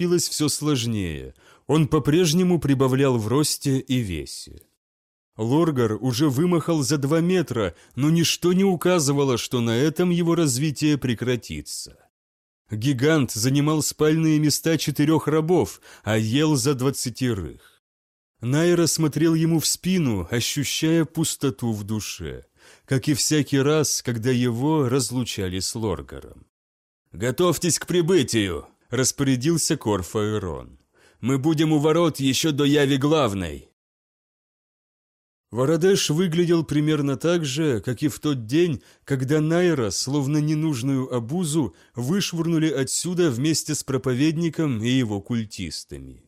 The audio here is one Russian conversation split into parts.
становилось все сложнее. Он по-прежнему прибавлял в росте и весе. Лоргар уже вымахал за два метра, но ничто не указывало, что на этом его развитие прекратится. Гигант занимал спальные места четырех рабов, а ел за двадцатерых. Найра смотрел ему в спину, ощущая пустоту в душе, как и всякий раз, когда его разлучали с Лоргаром. «Готовьтесь к прибытию!» – распорядился Корфаэрон. «Мы будем у ворот еще до яви главной!» Вородеш выглядел примерно так же, как и в тот день, когда Найра, словно ненужную обузу, вышвырнули отсюда вместе с проповедником и его культистами.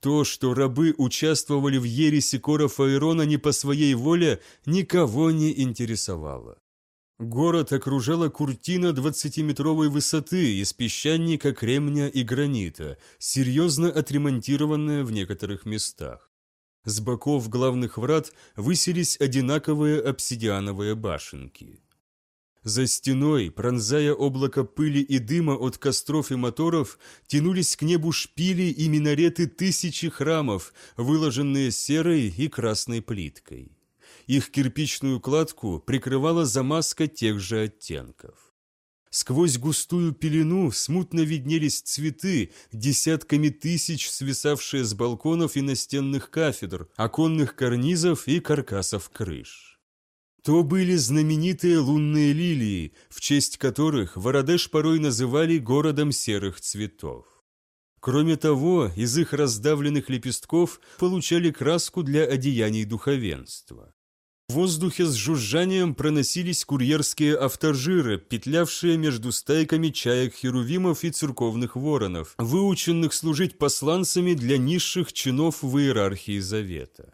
То, что рабы участвовали в ереси Кора Фаэрона не по своей воле, никого не интересовало. Город окружала куртина двадцатиметровой высоты из песчаника, кремня и гранита, серьезно отремонтированная в некоторых местах. С боков главных врат высились одинаковые обсидиановые башенки. За стеной, пронзая облако пыли и дыма от костров и моторов, тянулись к небу шпили и минареты тысячи храмов, выложенные серой и красной плиткой. Их кирпичную кладку прикрывала замазка тех же оттенков. Сквозь густую пелену смутно виднелись цветы, десятками тысяч свисавшие с балконов и настенных кафедр, оконных карнизов и каркасов крыш. То были знаменитые лунные лилии, в честь которых Вородеш порой называли городом серых цветов. Кроме того, из их раздавленных лепестков получали краску для одеяний духовенства. В воздухе с жужжанием проносились курьерские автожиры, петлявшие между стайками чаек-херувимов и церковных воронов, выученных служить посланцами для низших чинов в иерархии Завета.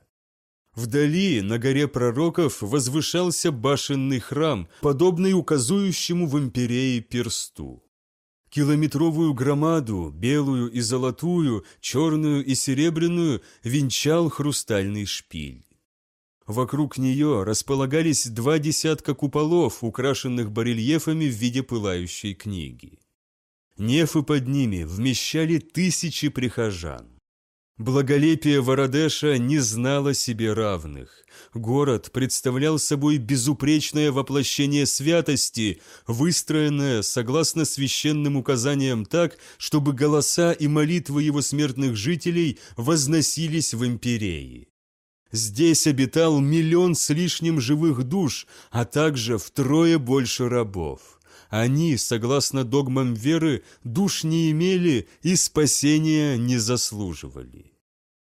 Вдали, на горе пророков, возвышался башенный храм, подобный указующему в империи персту. Километровую громаду, белую и золотую, черную и серебряную, венчал хрустальный шпиль. Вокруг нее располагались два десятка куполов, украшенных барельефами в виде пылающей книги. Нефы под ними вмещали тысячи прихожан. Благолепие Вородеша не знало себе равных. Город представлял собой безупречное воплощение святости, выстроенное согласно священным указаниям так, чтобы голоса и молитвы его смертных жителей возносились в империи. Здесь обитал миллион с лишним живых душ, а также втрое больше рабов. Они, согласно догмам веры, душ не имели и спасения не заслуживали.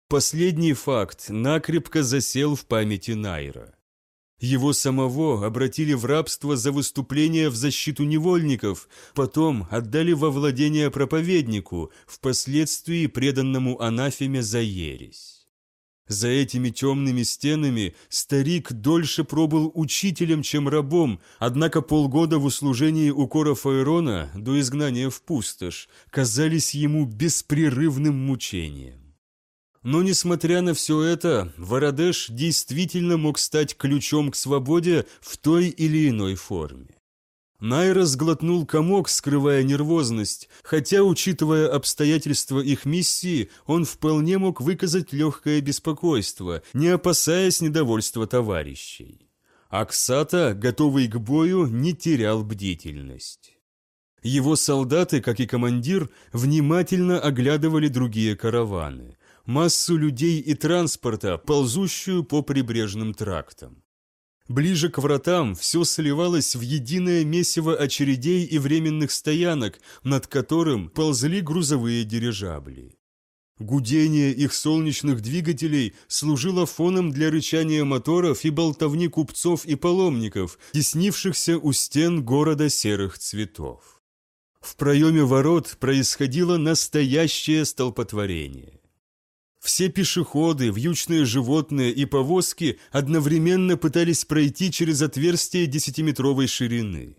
Последний факт накрепко засел в памяти Найра. Его самого обратили в рабство за выступление в защиту невольников, потом отдали во владение проповеднику, впоследствии преданному анафеме за ересь. За этими темными стенами старик дольше пробыл учителем, чем рабом, однако полгода в услужении у Кора Фаэрона до изгнания в пустошь казались ему беспрерывным мучением. Но, несмотря на все это, Вородеш действительно мог стать ключом к свободе в той или иной форме. Найра сглотнул комок, скрывая нервозность, хотя, учитывая обстоятельства их миссии, он вполне мог выказать легкое беспокойство, не опасаясь недовольства товарищей. Аксата, готовый к бою, не терял бдительность. Его солдаты, как и командир, внимательно оглядывали другие караваны, массу людей и транспорта, ползущую по прибрежным трактам. Ближе к вратам все сливалось в единое месиво очередей и временных стоянок, над которым ползли грузовые дирижабли. Гудение их солнечных двигателей служило фоном для рычания моторов и болтовни купцов и паломников, теснившихся у стен города серых цветов. В проеме ворот происходило настоящее столпотворение. Все пешеходы, вьючные животные и повозки одновременно пытались пройти через отверстие десятиметровой ширины.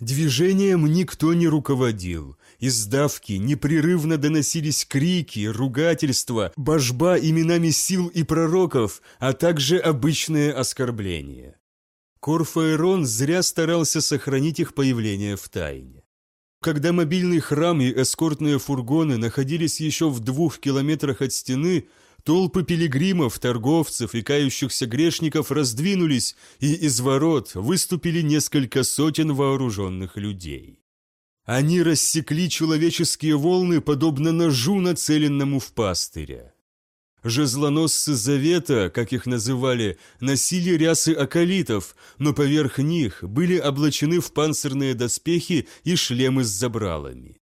Движением никто не руководил. Из давки непрерывно доносились крики, ругательства, божба именами сил и пророков, а также обычные оскорбления. Корфаэрон зря старался сохранить их появление в тайне. Когда мобильный храм и эскортные фургоны находились еще в двух километрах от стены, толпы пилигримов, торговцев и кающихся грешников раздвинулись, и из ворот выступили несколько сотен вооруженных людей. Они рассекли человеческие волны, подобно ножу, нацеленному в пастыря. Жезлоносцы Завета, как их называли, носили рясы акалитов, но поверх них были облачены в панцирные доспехи и шлемы с забралами.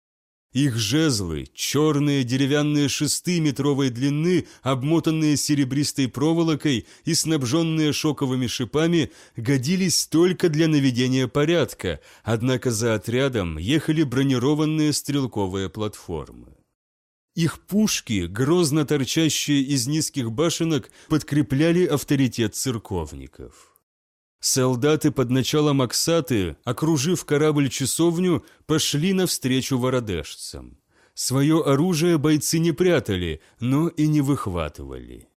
Их жезлы, черные деревянные шесты метровой длины, обмотанные серебристой проволокой и снабженные шоковыми шипами, годились только для наведения порядка, однако за отрядом ехали бронированные стрелковые платформы. Их пушки, грозно торчащие из низких башенок, подкрепляли авторитет церковников. Солдаты под началом Аксаты, окружив корабль-часовню, пошли навстречу вородежцам. Свое оружие бойцы не прятали, но и не выхватывали.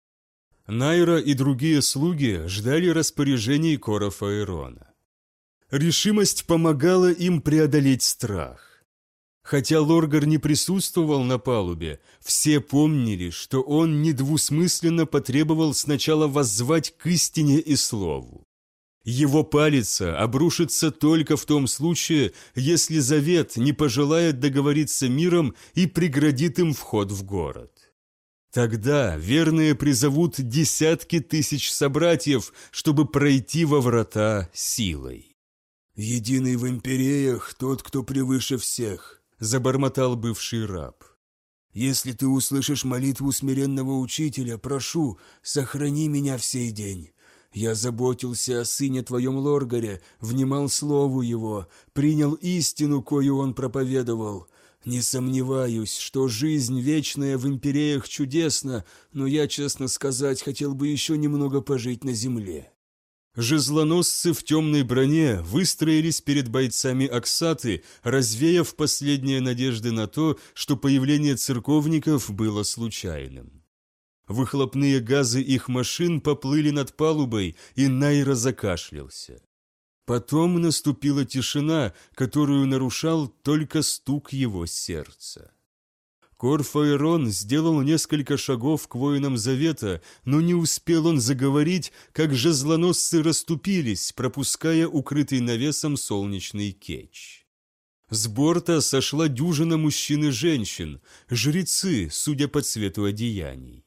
Найра и другие слуги ждали распоряжений Кора Фаэрона. Решимость помогала им преодолеть страх. Хотя Лоргар не присутствовал на палубе, все помнили, что он недвусмысленно потребовал сначала воззвать к истине и слову. Его палица обрушится только в том случае, если Завет не пожелает договориться миром и преградит им вход в город. Тогда верные призовут десятки тысяч собратьев, чтобы пройти во врата силой. «Единый в империях тот, кто превыше всех», — забормотал бывший раб. «Если ты услышишь молитву смиренного учителя, прошу, сохрани меня в сей день. Я заботился о сыне твоем Лоргаре, внимал слову его, принял истину, кою он проповедовал. Не сомневаюсь, что жизнь вечная в империях чудесна, но я, честно сказать, хотел бы еще немного пожить на земле». Жезлоносцы в темной броне выстроились перед бойцами Оксаты, развеяв последние надежды на то, что появление церковников было случайным. Выхлопные газы их машин поплыли над палубой, и Найра закашлялся. Потом наступила тишина, которую нарушал только стук его сердца. Корфаэрон сделал несколько шагов к воинам Завета, но не успел он заговорить, как жезлоносцы расступились, пропуская укрытый навесом солнечный кетч. С борта сошла дюжина мужчин и женщин, жрецы, судя по цвету одеяний.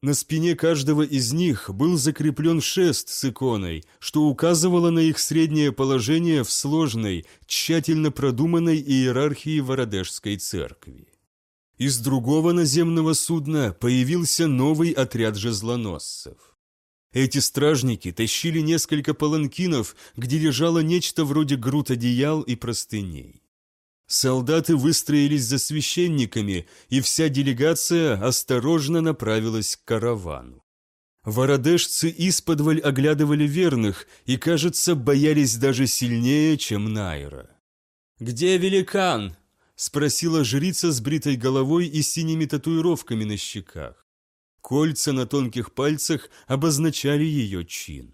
На спине каждого из них был закреплен шест с иконой, что указывало на их среднее положение в сложной, тщательно продуманной иерархии Вородежской церкви. Из другого наземного судна появился новый отряд жезлоносцев. Эти стражники тащили несколько паланкинов, где лежало нечто вроде груд одеял и простыней. Солдаты выстроились за священниками, и вся делегация осторожно направилась к каравану. Вородежцы исподволь оглядывали верных и, кажется, боялись даже сильнее, чем Найра. «Где великан?» – спросила жрица с бритой головой и синими татуировками на щеках. Кольца на тонких пальцах обозначали ее чин.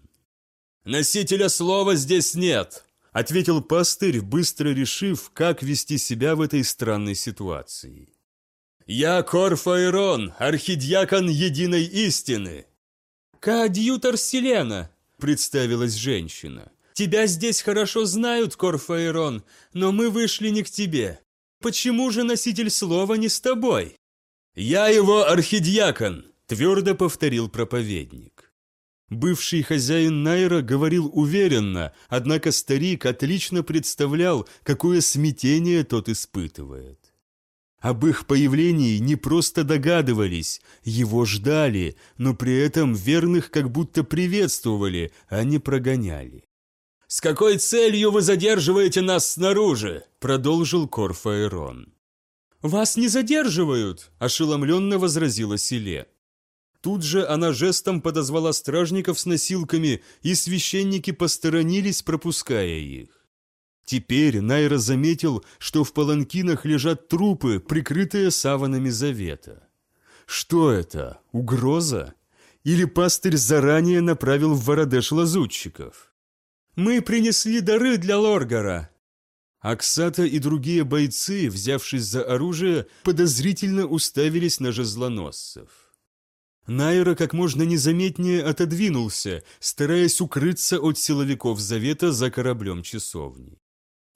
«Носителя слова здесь нет!» ответил пастырь, быстро решив, как вести себя в этой странной ситуации. «Я Корфаэрон, архидьякон единой истины!» «Коадьютор Селена!» – представилась женщина. «Тебя здесь хорошо знают, Корфаэрон, но мы вышли не к тебе. Почему же носитель слова не с тобой?» «Я его архидьякон!» – твердо повторил проповедник. Бывший хозяин Найра говорил уверенно, однако старик отлично представлял, какое смятение тот испытывает. Об их появлении не просто догадывались, его ждали, но при этом верных как будто приветствовали, а не прогоняли. «С какой целью вы задерживаете нас снаружи?» – продолжил Корфаэрон. «Вас не задерживают!» – ошеломленно возразила Селе. Тут же она жестом подозвала стражников с носилками, и священники посторонились, пропуская их. Теперь Найра заметил, что в паланкинах лежат трупы, прикрытые саванами завета. Что это? Угроза? Или пастырь заранее направил в Вородеш лазутчиков? «Мы принесли дары для Лоргара», Аксата и другие бойцы, взявшись за оружие, подозрительно уставились на жезлоносцев. Найра как можно незаметнее отодвинулся, стараясь укрыться от силовиков Завета за кораблем часовни.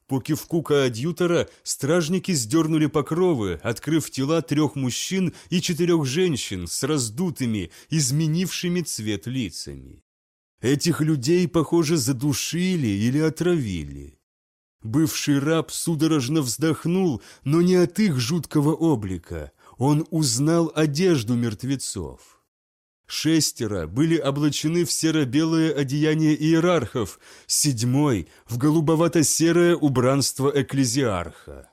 По кивку коадьютора стражники сдернули покровы, открыв тела трех мужчин и четырех женщин с раздутыми, изменившими цвет лицами. Этих людей, похоже, задушили или отравили. Бывший раб судорожно вздохнул, но не от их жуткого облика. Он узнал одежду мертвецов. Шестеро были облачены в серо-белое одеяние иерархов, седьмой – в голубовато-серое убранство экклезиарха.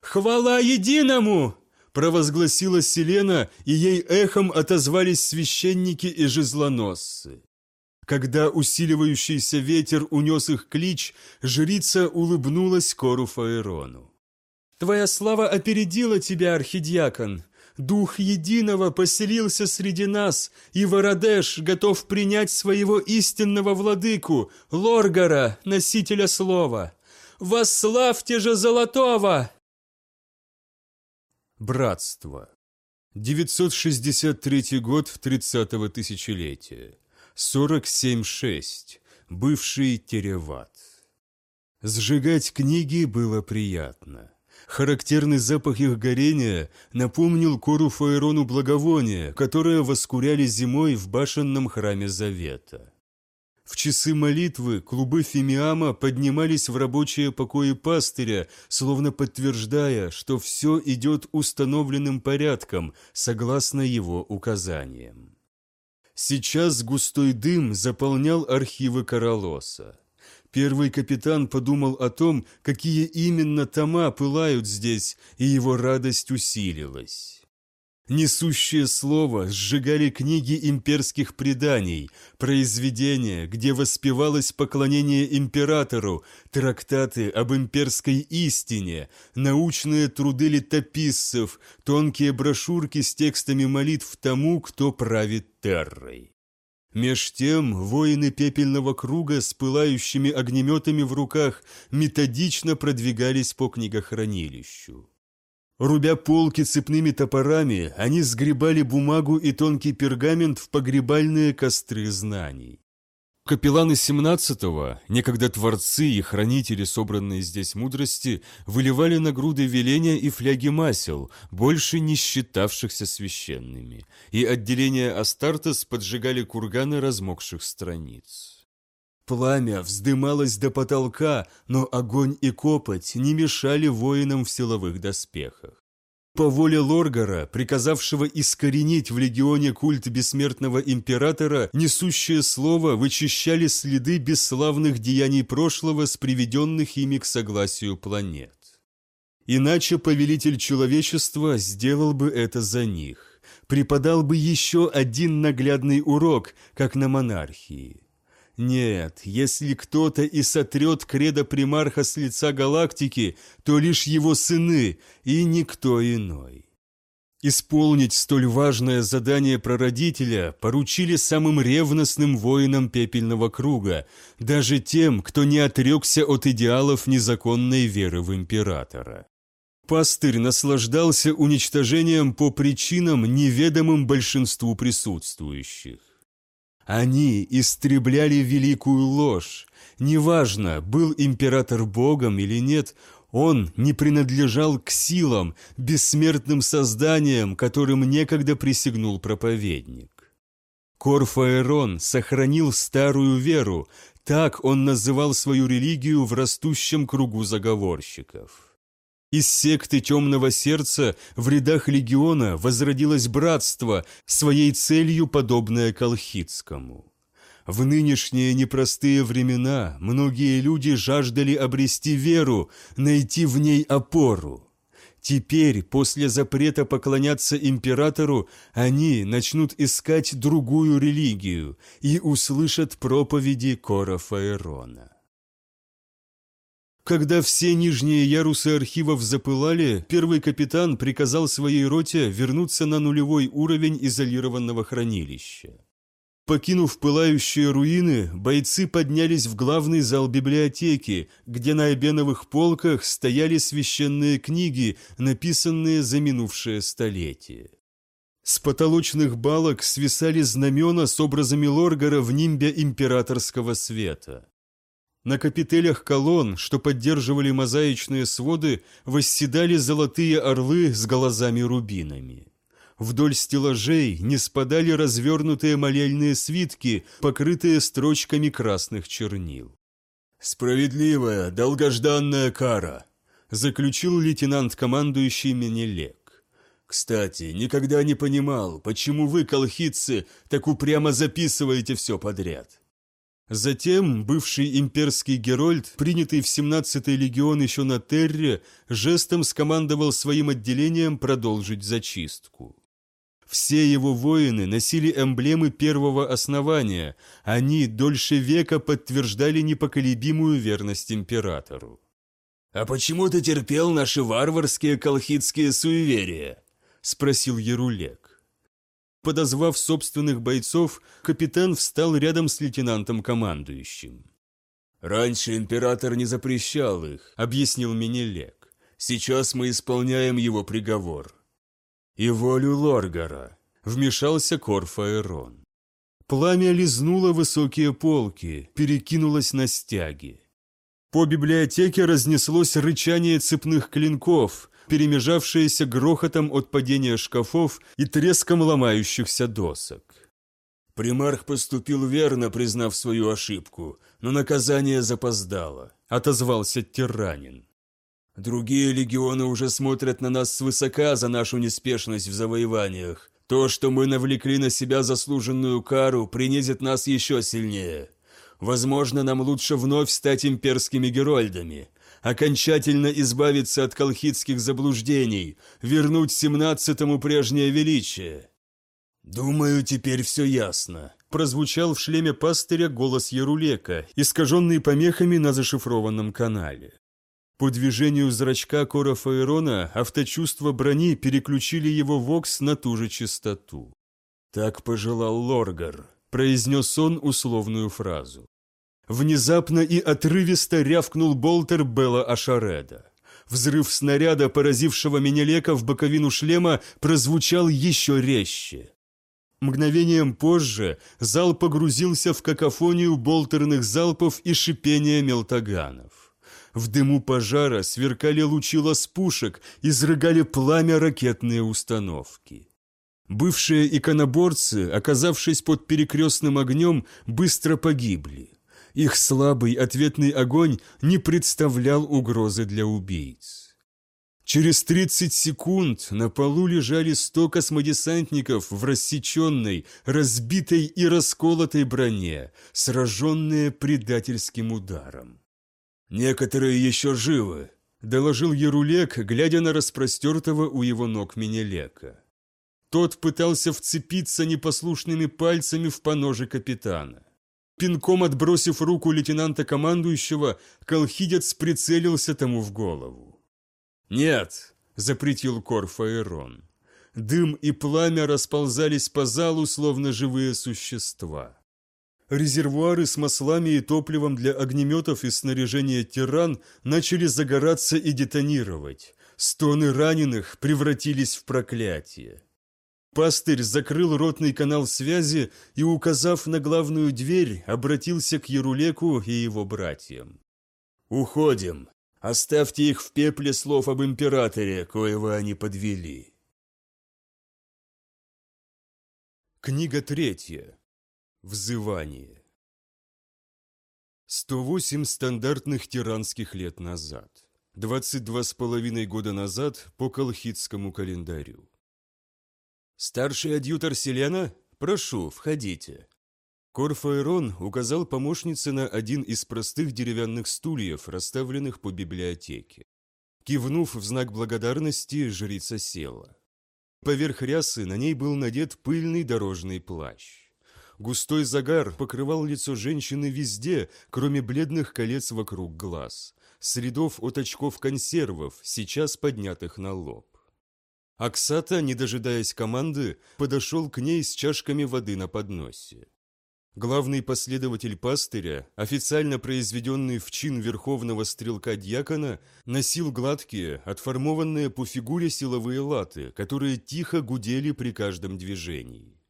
«Хвала единому!» – провозгласила Селена, и ей эхом отозвались священники и жезлоносцы. Когда усиливающийся ветер унес их клич, жрица улыбнулась Кору Фаэрону. «Твоя слава опередила тебя, архидиакон. Дух Единого поселился среди нас, и Вородеш готов принять своего истинного владыку, Лоргара, носителя слова. Восславьте же Золотого!» Братство. 963 год 30-го тысячелетия. 47.6. Бывший Тереват. Сжигать книги было приятно. Характерный запах их горения напомнил Кору Фаэрону благовония, которое воскуряли зимой в башенном храме Завета. В часы молитвы клубы фимиама поднимались в рабочие покои пастыря, словно подтверждая, что все идет установленным порядком, согласно его указаниям. Сейчас густой дым заполнял архивы Каралоса. Первый капитан подумал о том, какие именно тома пылают здесь, и его радость усилилась. Несущее слово сжигали книги имперских преданий, произведения, где воспевалось поклонение императору, трактаты об имперской истине, научные труды летописцев, тонкие брошюрки с текстами молитв тому, кто правит террой. Меж тем воины пепельного круга с пылающими огнеметами в руках методично продвигались по книгохранилищу. Рубя полки цепными топорами, они сгребали бумагу и тонкий пергамент в погребальные костры знаний. Капелланы 17-го, некогда творцы и хранители собранной здесь мудрости, выливали на груды веления и фляги масел, больше не считавшихся священными, и отделения Астартес поджигали курганы размокших страниц. Пламя вздымалось до потолка, но огонь и копоть не мешали воинам в силовых доспехах. По воле Лоргара, приказавшего искоренить в легионе культ бессмертного императора, несущее слово вычищали следы бесславных деяний прошлого с приведенных ими к согласию планет. Иначе повелитель человечества сделал бы это за них, преподал бы еще один наглядный урок, как на монархии. Нет, если кто-то и сотрет кредо примарха с лица галактики, то лишь его сыны и никто иной. Исполнить столь важное задание прародителя поручили самым ревностным воинам пепельного круга, даже тем, кто не отрекся от идеалов незаконной веры в императора. Пастырь наслаждался уничтожением по причинам, неведомым большинству присутствующих. Они истребляли великую ложь. Неважно, был император богом или нет, он не принадлежал к силам, бессмертным созданиям, которым некогда присягнул проповедник. Корфаэрон сохранил старую веру, так он называл свою религию в растущем кругу заговорщиков. Из секты темного сердца в рядах легиона возродилось братство, своей целью подобное колхидскому. В нынешние непростые времена многие люди жаждали обрести веру, найти в ней опору. Теперь, после запрета поклоняться императору, они начнут искать другую религию и услышат проповеди Кора Фаэрона. Когда все нижние ярусы архивов запылали, первый капитан приказал своей роте вернуться на нулевой уровень изолированного хранилища. Покинув пылающие руины, бойцы поднялись в главный зал библиотеки, где на обеновых полках стояли священные книги, написанные за минувшее столетие. С потолочных балок свисали знамена с образами Лоргара в нимбе императорского света. На капителях колонн, что поддерживали мозаичные своды, восседали золотые орлы с глазами-рубинами. Вдоль стеллажей не спадали развернутые молельные свитки, покрытые строчками красных чернил. «Справедливая, долгожданная кара», — заключил лейтенант-командующий Менелек. «Кстати, никогда не понимал, почему вы, колхидцы, так упрямо записываете все подряд». Затем бывший имперский Герольд, принятый в 17-й легион еще на Терре, жестом скомандовал своим отделением продолжить зачистку. Все его воины носили эмблемы первого основания, они дольше века подтверждали непоколебимую верность императору. «А почему ты терпел наши варварские колхидские суеверия?» – спросил Ярулек. Подозвав собственных бойцов, капитан встал рядом с лейтенантом-командующим. «Раньше император не запрещал их», – объяснил Менелек. «Сейчас мы исполняем его приговор и волю Лоргара», — вмешался Корфаэрон. Пламя лизнуло высокие полки, перекинулось на стяги. По библиотеке разнеслось рычание цепных клинков, перемежавшееся грохотом от падения шкафов и треском ломающихся досок. «Примарх поступил верно, признав свою ошибку, но наказание запоздало», — отозвался тиранин. Другие легионы уже смотрят на нас свысока за нашу неспешность в завоеваниях. То, что мы навлекли на себя заслуженную кару, принизит нас еще сильнее. Возможно, нам лучше вновь стать имперскими герольдами, окончательно избавиться от колхидских заблуждений, вернуть семнадцатому прежнее величие. «Думаю, теперь все ясно», – прозвучал в шлеме пастыря голос Ярулека, искаженный помехами на зашифрованном канале. По движению зрачка Кора Фаэрона авточувства брони переключили его вокс на ту же частоту. «Так пожелал Лоргар», — произнес он условную фразу. Внезапно и отрывисто рявкнул болтер Белла Ашареда. Взрыв снаряда, поразившего Менелека в боковину шлема, прозвучал еще резче. Мгновением позже зал погрузился в какофонию болтерных залпов и шипения мелтоганов. В дыму пожара сверкали лучи ласпушек, изрыгали пламя ракетные установки. Бывшие иконоборцы, оказавшись под перекрестным огнем, быстро погибли. Их слабый ответный огонь не представлял угрозы для убийц. Через 30 секунд на полу лежали 100 космодесантников в рассеченной, разбитой и расколотой броне, сраженные предательским ударом. «Некоторые еще живы», – доложил Ярулек, глядя на распростертого у его ног Менелека. Тот пытался вцепиться непослушными пальцами в поноже капитана. Пинком отбросив руку лейтенанта-командующего, колхидец прицелился тому в голову. «Нет», – запретил Корфаэрон. Дым и пламя расползались по залу, словно живые существа. Резервуары с маслами и топливом для огнеметов и снаряжения «Тиран» начали загораться и детонировать. Стоны раненых превратились в проклятие. Пастырь закрыл ротный канал связи и, указав на главную дверь, обратился к Ярулеку и его братьям. «Уходим. Оставьте их в пепле слов об императоре, коего они подвели». Книга третья. Взывание. 108 стандартных тиранских лет назад. 22 с половиной года назад по колхидскому календарю. «Старший адъютор Селена? Прошу, входите». Корфаэрон указал помощнице на один из простых деревянных стульев, расставленных по библиотеке. Кивнув в знак благодарности, жрица села. Поверх рясы на ней был надет пыльный дорожный плащ. Густой загар покрывал лицо женщины везде, кроме бледных колец вокруг глаз, следов от очков консервов, сейчас поднятых на лоб. Аксата, не дожидаясь команды, подошел к ней с чашками воды на подносе. Главный последователь пастыря, официально произведенный в чин верховного стрелка-дьякона, носил гладкие, отформованные по фигуре силовые латы, которые тихо гудели при каждом движении.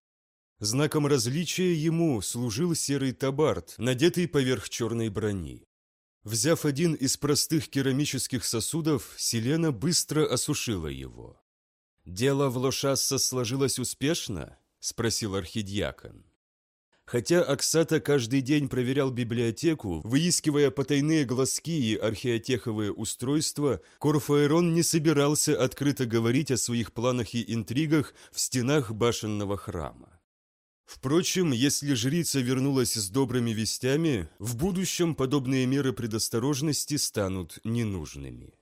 Знаком различия ему служил серый табард, надетый поверх черной брони. Взяв один из простых керамических сосудов, Селена быстро осушила его. «Дело в Лошасса сложилось успешно?» – спросил архидиакон. Хотя Аксата каждый день проверял библиотеку, выискивая потайные глазки и археотеховые устройства, Корфаэрон не собирался открыто говорить о своих планах и интригах в стенах башенного храма. Впрочем, если жрица вернулась с добрыми вестями, в будущем подобные меры предосторожности станут ненужными.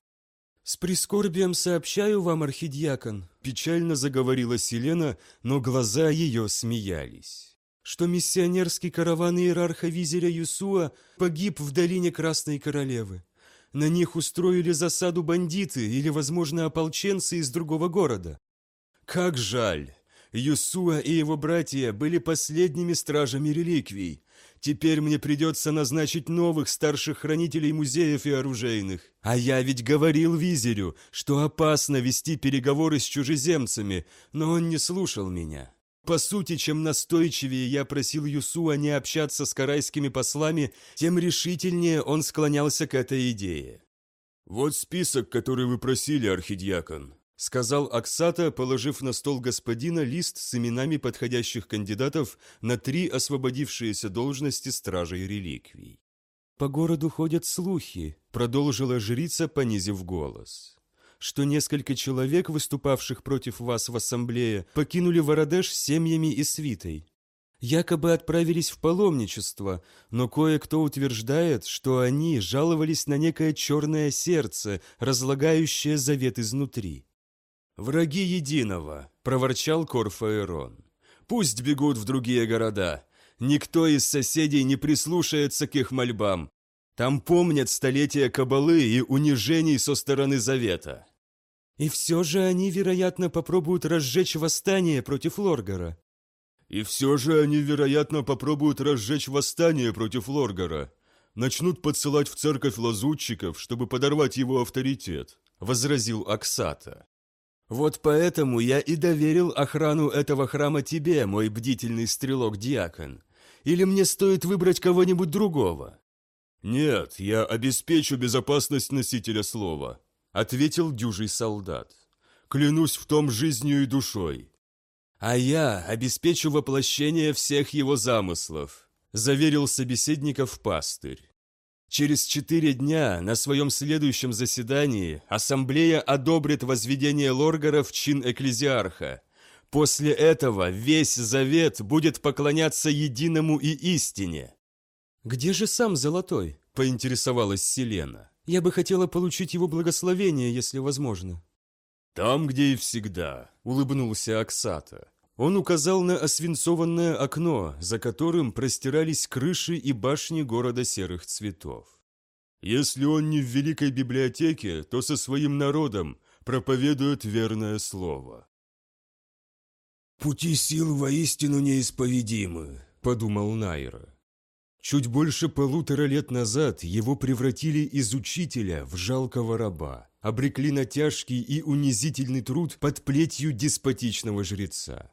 «С прискорбием сообщаю вам, архидиакон», – печально заговорила Селена, но глаза ее смеялись, что миссионерский караван иерарха Визеря Юсуа погиб в долине Красной Королевы. На них устроили засаду бандиты или, возможно, ополченцы из другого города. «Как жаль!» Юсуа и его братья были последними стражами реликвий. Теперь мне придется назначить новых старших хранителей музеев и оружейных. А я ведь говорил Визерю, что опасно вести переговоры с чужеземцами, но он не слушал меня. По сути, чем настойчивее я просил Юсуа не общаться с карайскими послами, тем решительнее он склонялся к этой идее. «Вот список, который вы просили, архидиакон», сказал Аксата, положив на стол господина лист с именами подходящих кандидатов на три освободившиеся должности стражей реликвий. «По городу ходят слухи», — продолжила жрица, понизив голос, «что несколько человек, выступавших против вас в ассамблее, покинули Вородеш семьями и свитой. Якобы отправились в паломничество, но кое-кто утверждает, что они жаловались на некое черное сердце, разлагающее завет изнутри. «Враги единого», — проворчал Корфаэрон. «Пусть бегут в другие города. Никто из соседей не прислушается к их мольбам. Там помнят столетия кабалы и унижений со стороны Завета». «И все же они, вероятно, попробуют разжечь восстание против Лоргара». «И все же они, вероятно, попробуют разжечь восстание против Лоргара. Начнут подсылать в церковь лазутчиков, чтобы подорвать его авторитет», — возразил Аксата. Вот поэтому я и доверил охрану этого храма тебе, мой бдительный стрелок-диакон. Или мне стоит выбрать кого-нибудь другого?» «Нет, я обеспечу безопасность носителя слова», — ответил дюжий солдат. «Клянусь в том жизнью и душой». «А я обеспечу воплощение всех его замыслов», — заверил собеседников пастырь. Через четыре дня на своем следующем заседании ассамблея одобрит возведение Лоргара в чин экклезиарха. После этого весь завет будет поклоняться единому и истине. «Где же сам Золотой?» – поинтересовалась Селена. «Я бы хотела получить его благословение, если возможно». «Там, где и всегда», – улыбнулся Аксата. Он указал на освинцованное окно, за которым простирались крыши и башни города серых цветов. «Если он не в Великой Библиотеке, то со своим народом проповедует верное слово». «Пути сил воистину неисповедимы», — подумал Найра. Чуть больше полутора лет назад его превратили из учителя в жалкого раба, обрекли на тяжкий и унизительный труд под плетью деспотичного жреца.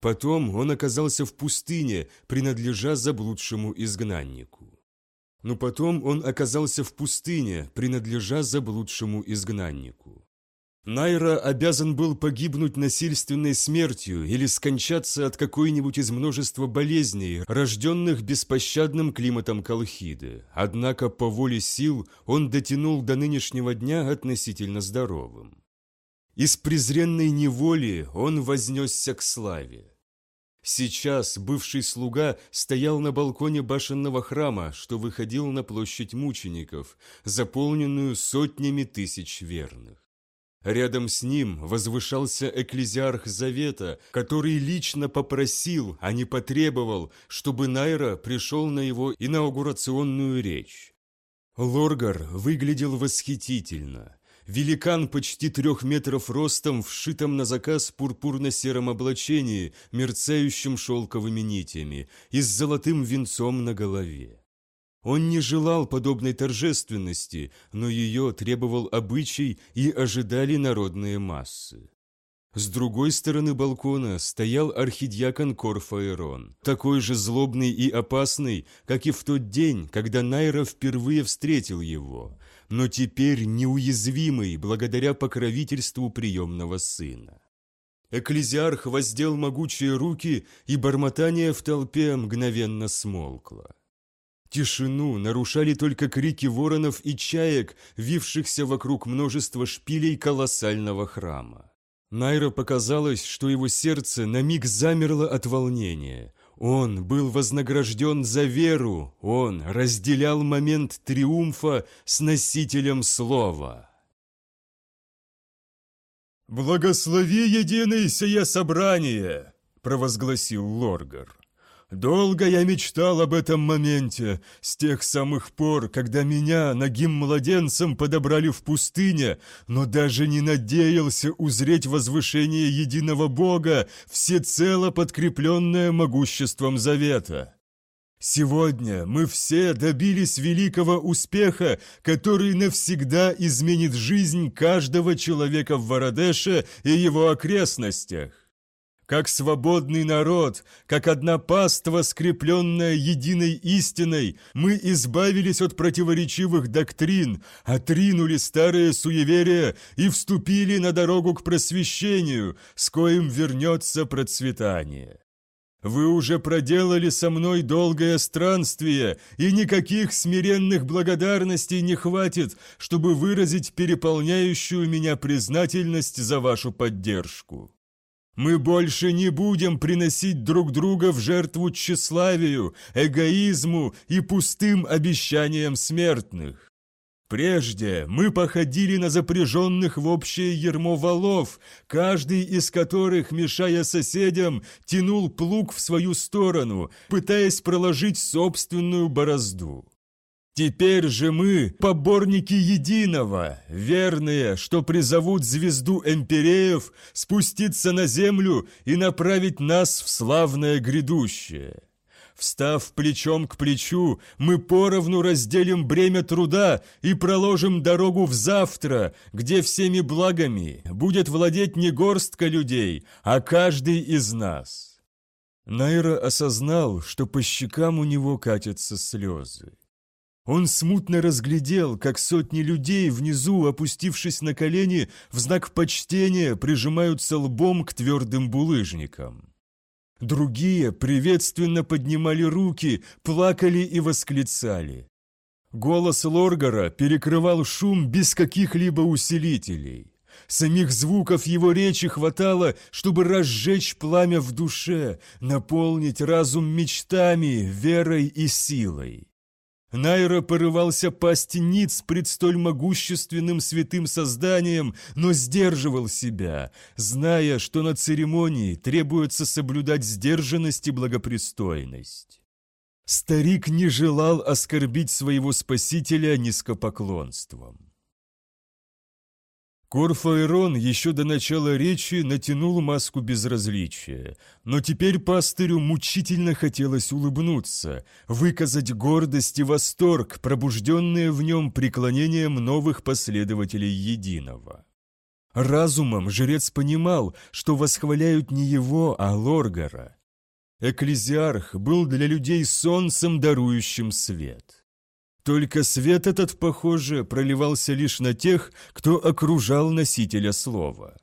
Потом он оказался в пустыне, принадлежа заблудшему изгнаннику. Но потом он оказался в пустыне, принадлежа заблудшему изгнаннику. Найра обязан был погибнуть насильственной смертью или скончаться от какой-нибудь из множества болезней, рожденных беспощадным климатом Колхиды. Однако по воле сил он дотянул до нынешнего дня относительно здоровым. Из презренной неволи он вознесся к славе. Сейчас бывший слуга стоял на балконе башенного храма, что выходил на площадь мучеников, заполненную сотнями тысяч верных. Рядом с ним возвышался экклезиарх Завета, который лично попросил, а не потребовал, чтобы Найра пришел на его инаугурационную речь. Лоргар выглядел восхитительно. Великан почти трех метров ростом, вшитом на заказ пурпурно-сером облачении, мерцающим шелковыми нитями и с золотым венцом на голове. Он не желал подобной торжественности, но ее требовал обычай и ожидали народные массы. С другой стороны балкона стоял архидьякон Корфаэрон, такой же злобный и опасный, как и в тот день, когда Найра впервые встретил его, но теперь неуязвимый благодаря покровительству приемного сына. Экклезиарх воздел могучие руки, и бормотание в толпе мгновенно смолкло. Тишину нарушали только крики воронов и чаек, вившихся вокруг множества шпилей колоссального храма. Найра показалось, что его сердце на миг замерло от волнения. Он был вознагражден за веру, он разделял момент триумфа с носителем слова. «Благослови единый сие собрание!» – провозгласил Лоргар. Долго я мечтал об этом моменте, с тех самых пор, когда меня, ногим младенцем, подобрали в пустыне, но даже не надеялся узреть возвышение единого Бога, всецело подкрепленное могуществом Завета. Сегодня мы все добились великого успеха, который навсегда изменит жизнь каждого человека в Вородеше и его окрестностях. Как свободный народ, как одна паства, скрепленная единой истиной, мы избавились от противоречивых доктрин, отринули старые суеверия и вступили на дорогу к просвещению, с коим вернется процветание. Вы уже проделали со мной долгое странствие, и никаких смиренных благодарностей не хватит, чтобы выразить переполняющую меня признательность за вашу поддержку. Мы больше не будем приносить друг друга в жертву тщеславию, эгоизму и пустым обещаниям смертных. Прежде мы походили на запряженных в общее ермо валов, каждый из которых, мешая соседям, тянул плуг в свою сторону, пытаясь проложить собственную борозду. Теперь же мы – поборники единого, верные, что призовут звезду эмпиреев спуститься на землю и направить нас в славное грядущее. Встав плечом к плечу, мы поровну разделим бремя труда и проложим дорогу в завтра, где всеми благами будет владеть не горстка людей, а каждый из нас. Найра осознал, что по щекам у него катятся слезы. Он смутно разглядел, как сотни людей внизу, опустившись на колени, в знак почтения прижимаются лбом к твердым булыжникам. Другие приветственно поднимали руки, плакали и восклицали. Голос Лоргара перекрывал шум без каких-либо усилителей. Самих звуков его речи хватало, чтобы разжечь пламя в душе, наполнить разум мечтами, верой и силой. Найра порывался пасть ниц пред столь могущественным святым созданием, но сдерживал себя, зная, что на церемонии требуется соблюдать сдержанность и благопристойность. Старик не желал оскорбить своего спасителя низкопоклонством. Корфаэрон еще до начала речи натянул маску безразличия, но теперь пастырю мучительно хотелось улыбнуться, выказать гордость и восторг, пробужденные в нем преклонением новых последователей Единого. Разумом жрец понимал, что восхваляют не его, а Лоргара. Экклезиарх был для людей солнцем, дарующим свет. Только свет этот, похоже, проливался лишь на тех, кто окружал носителя слова.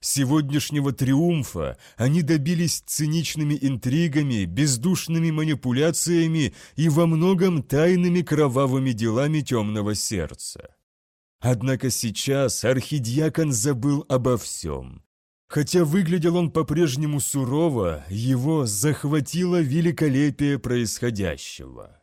Сегодняшнего триумфа они добились циничными интригами, бездушными манипуляциями и во многом тайными кровавыми делами темного сердца. Однако сейчас архидиакон забыл обо всем. Хотя выглядел он по-прежнему сурово, его захватило великолепие происходящего.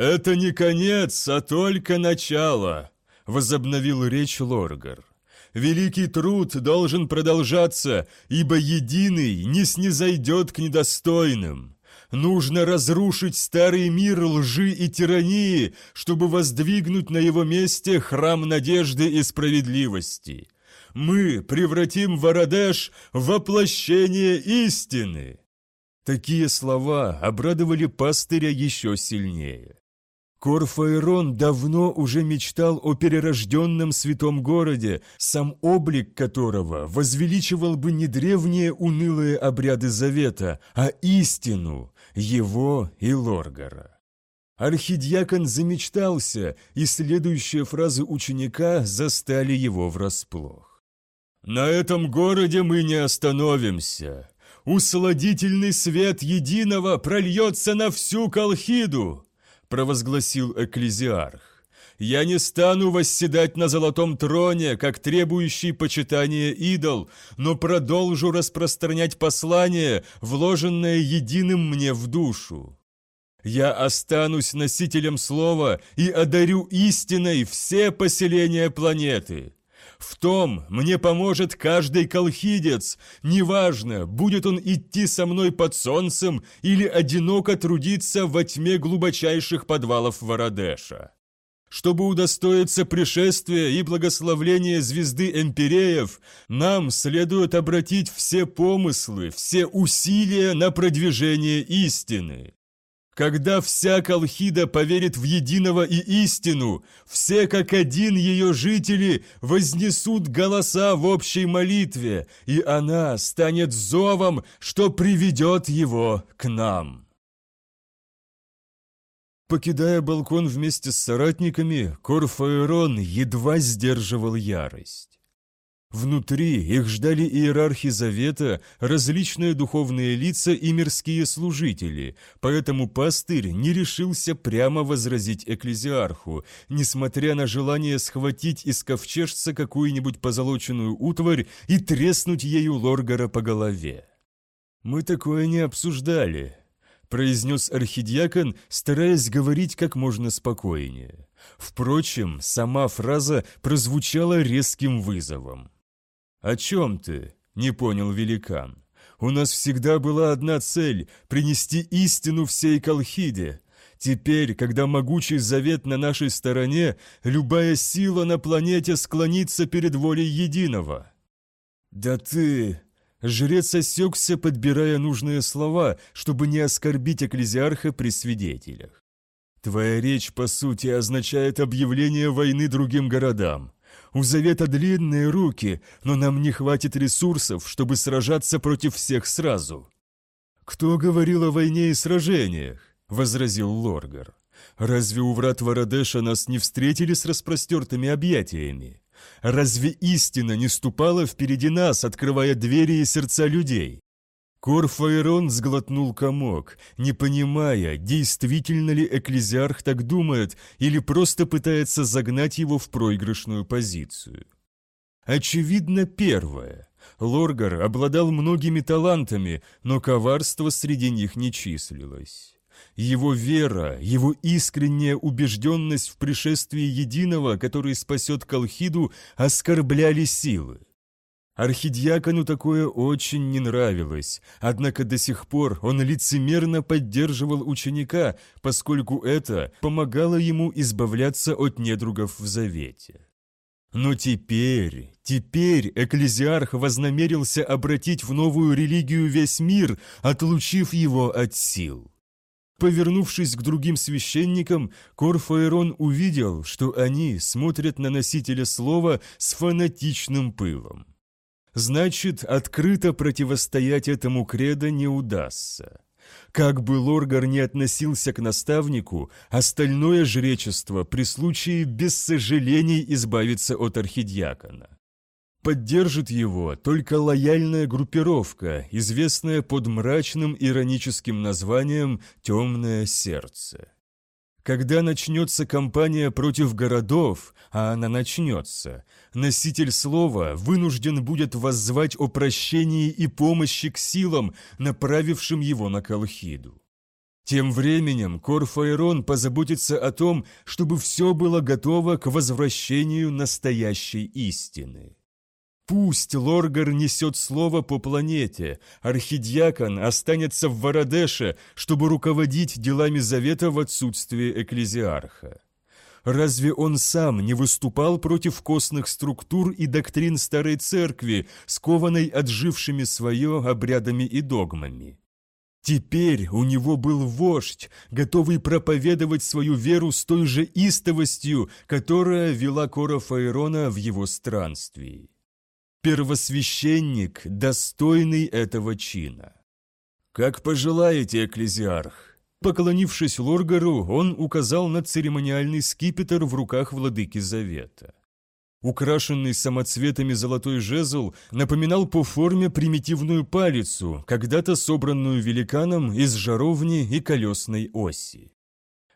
«Это не конец, а только начало», — возобновил речь Лоргар. «Великий труд должен продолжаться, ибо единый не снизойдет к недостойным. Нужно разрушить старый мир лжи и тирании, чтобы воздвигнуть на его месте храм надежды и справедливости. Мы превратим Вородеш в воплощение истины. Такие слова обрадовали пастыря еще сильнее. Корфаэрон давно уже мечтал о перерожденном святом городе, сам облик которого возвеличивал бы не древние унылые обряды завета, а истину, его и Лоргара. Архидьякон замечтался, и следующие фразы ученика застали его врасплох. «На этом городе мы не остановимся. Усладительный свет единого прольется на всю Колхиду!» Провозгласил экклезиарх. «Я не стану восседать на золотом троне, как требующий почитания идол, но продолжу распространять послание, вложенное единым мне в душу. Я останусь носителем слова и одарю истиной все поселения планеты. В том мне поможет каждый колхидец, неважно, будет он идти со мной под солнцем или одиноко трудиться во тьме глубочайших подвалов Вородеша. Чтобы удостоиться пришествия и благословления звезды Эмпиреев, нам следует обратить все помыслы, все усилия на продвижение истины. Когда вся Колхида поверит в единого и истину, все как один ее жители вознесут голоса в общей молитве, и она станет зовом, что приведет его к нам. Покидая балкон вместе с соратниками, Корфаэрон едва сдерживал ярость. Внутри их ждали иерархи Завета, различные духовные лица и мирские служители, поэтому пастырь не решился прямо возразить экклезиарху, несмотря на желание схватить из ковчежца какую-нибудь позолоченную утварь и треснуть ею Лоргара по голове. «Мы такое не обсуждали», — произнес архидиакон, стараясь говорить как можно спокойнее. Впрочем, сама фраза прозвучала резким вызовом. «О чем ты?» – не понял великан. «У нас всегда была одна цель – принести истину всей Колхиде. Теперь, когда могучий завет на нашей стороне, любая сила на планете склонится перед волей единого». «Да ты...» Жрец осекся, подбирая нужные слова, чтобы не оскорбить экклезиарха при свидетелях. «Твоя речь, по сути, означает объявление войны другим городам. У Завета длинные руки, но нам не хватит ресурсов, чтобы сражаться против всех сразу». «Кто говорил о войне и сражениях?» — возразил Лоргар. «Разве у врат Вородеша нас не встретили с распростертыми объятиями? Разве истина не ступала впереди нас, открывая двери и сердца людей? Корфаэрон сглотнул комок, не понимая, действительно ли экклезиарх так думает или просто пытается загнать его в проигрышную позицию. Очевидно, первое. Лоргар обладал многими талантами, но коварство среди них не числилось. Его вера, его искренняя убежденность в пришествии единого, который спасет Колхиду, оскорбляли силы. Архидиакону такое очень не нравилось, однако до сих пор он лицемерно поддерживал ученика, поскольку это помогало ему избавляться от недругов в завете. Но теперь, теперь экклезиарх вознамерился обратить в новую религию весь мир, отлучив его от сил. Повернувшись к другим священникам, Корфаэрон увидел, что они смотрят на носителя слова с фанатичным пылом. Значит, открыто противостоять этому кредо не удастся. Как бы Лоргар не относился к наставнику, остальное жречество при случае без сожалений избавится от архидиакона. Поддержит его только лояльная группировка, известная под мрачным ироническим названием «Темное сердце». Когда начнется кампания против городов, а она начнется, носитель слова вынужден будет воззвать о прощении и помощи к силам, направившим его на Колхиду. Тем временем Корфаэрон позаботится о том, чтобы все было готово к возвращению настоящей истины. Пусть Лоргар несет слово по планете, архидиакон останется в Вородеше, чтобы руководить делами Завета в отсутствие экклезиарха. Разве он сам не выступал против костных структур и доктрин Старой Церкви, скованной отжившими свое обрядами и догмами? Теперь у него был вождь, готовый проповедовать свою веру с той же истовостью, которая вела Кора Фаэрона в его странствии. Первосвященник, достойный этого чина. «Как пожелаете, экклезиарх», Поклонившись Лоргару, он указал на церемониальный скипетр в руках владыки Завета. Украшенный самоцветами золотой жезл напоминал по форме примитивную палицу, когда-то собранную великаном из жаровни и колесной оси.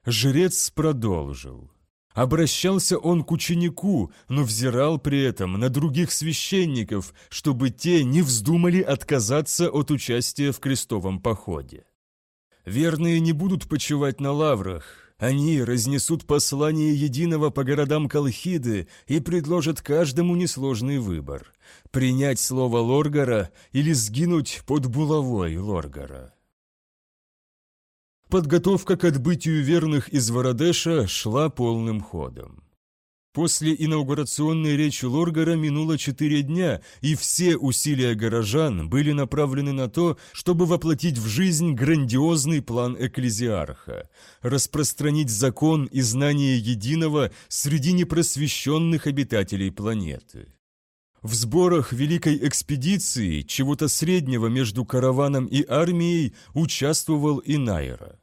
Жрец продолжил. Обращался он к ученику, но взирал при этом на других священников, чтобы те не вздумали отказаться от участия в крестовом походе. Верные не будут почивать на лаврах. Они разнесут послание единого по городам Колхиды и предложат каждому несложный выбор – принять слово Лоргара или сгинуть под булавой Лоргара. Подготовка к отбытию верных из Вородеша шла полным ходом. После инаугурационной речи Лоргара минуло четыре дня, и все усилия горожан были направлены на то, чтобы воплотить в жизнь грандиозный план экклезиарха, распространить закон и знание единого среди непросвещенных обитателей планеты. В сборах Великой экспедиции, чего-то среднего между караваном и армией, участвовал и Найра.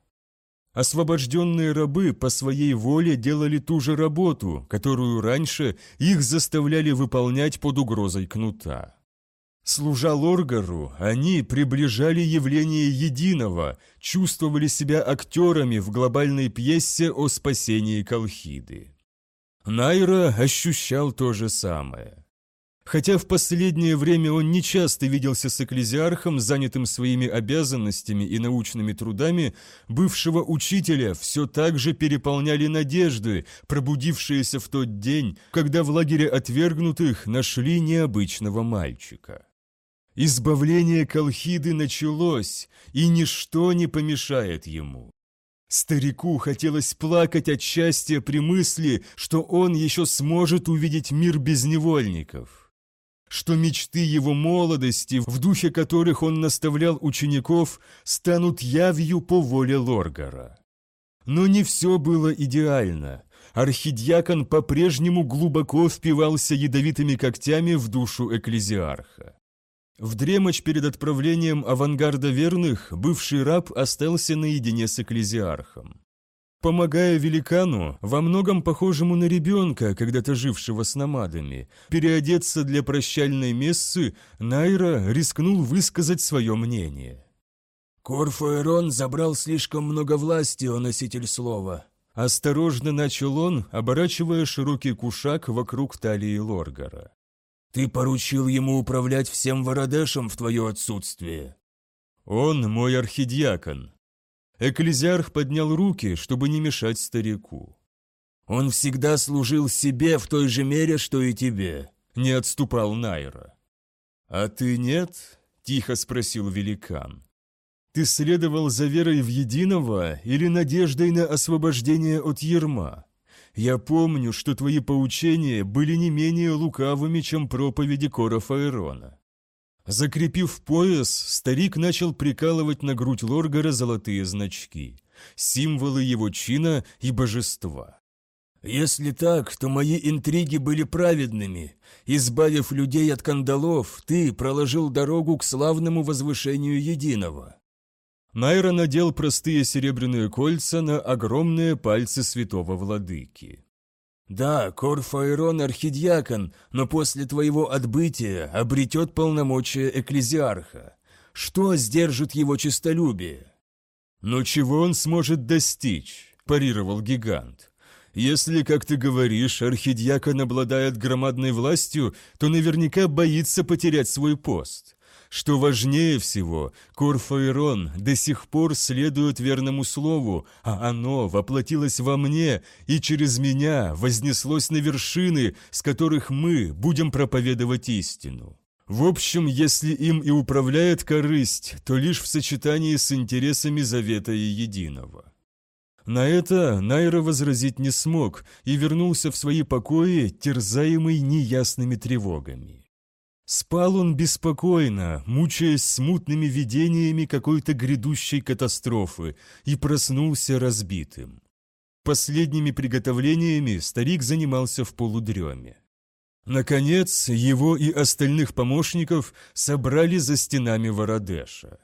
Освобожденные рабы по своей воле делали ту же работу, которую раньше их заставляли выполнять под угрозой кнута. Служа Лоргару, они приближали явление единого, чувствовали себя актерами в глобальной пьесе о спасении Колхиды. Найра ощущал то же самое. Хотя в последнее время он нечасто виделся с экклезиархом, занятым своими обязанностями и научными трудами, бывшего учителя все так же переполняли надежды, пробудившиеся в тот день, когда в лагере отвергнутых нашли необычного мальчика. Избавление Колхиды началось, и ничто не помешает ему. Старику хотелось плакать от счастья при мысли, что он еще сможет увидеть мир без невольников что мечты его молодости, в духе которых он наставлял учеников, станут явью по воле Лоргара. Но не все было идеально. Архидьякон по-прежнему глубоко впивался ядовитыми когтями в душу экклезиарха. В дремочь перед отправлением авангарда верных бывший раб остался наедине с экклезиархом. Помогая великану, во многом похожему на ребенка, когда-то жившего с намадами, переодеться для прощальной мессы, Найра рискнул высказать свое мнение. «Корфаэрон забрал слишком много власти, о носитель слова», – осторожно начал он, оборачивая широкий кушак вокруг талии Лоргара. «Ты поручил ему управлять всем Вородешем в твое отсутствие». «Он мой архидиакон», Экклезиарх поднял руки, чтобы не мешать старику. «Он всегда служил себе в той же мере, что и тебе», — не отступал Найра. «А ты нет?» — тихо спросил великан. «Ты следовал за верой в единого или надеждой на освобождение от ерма? Я помню, что твои поучения были не менее лукавыми, чем проповеди Кора Фаэрона. Закрепив пояс, старик начал прикалывать на грудь Лоргара золотые значки, символы его чина и божества. «Если так, то мои интриги были праведными. Избавив людей от кандалов, ты проложил дорогу к славному возвышению единого». Найра надел простые серебряные кольца на огромные пальцы святого владыки. Да, Корфаэрон архидиакон, но после твоего отбытия обретет полномочия экклезиарха. Что сдержит его честолюбие? Но чего он сможет достичь? парировал гигант. Если, как ты говоришь, архидиакон обладает громадной властью, то наверняка боится потерять свой пост. Что важнее всего, Корфаэрон до сих пор следует верному слову, а оно воплотилось во мне и через меня вознеслось на вершины, с которых мы будем проповедовать истину. В общем, если им и управляет корысть, то лишь в сочетании с интересами Завета и Единого. На это Найра возразить не смог и вернулся в свои покои, терзаемый неясными тревогами. Спал он беспокойно, мучаясь смутными видениями какой-то грядущей катастрофы, и проснулся разбитым. Последними приготовлениями старик занимался в полудреме. Наконец, его и остальных помощников собрали за стенами Вородеша.